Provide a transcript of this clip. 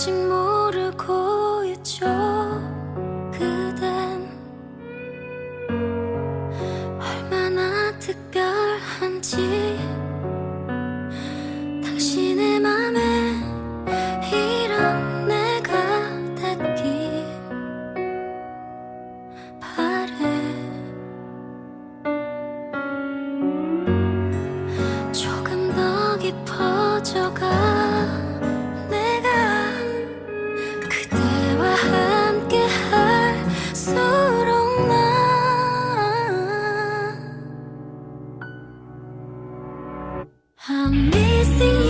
아직 모르고 있죠. 그댄 얼마나 특별한지. 당신의 맘에 이런 내가 닿길 바래. 조금 더 깊어져가 I'm missing you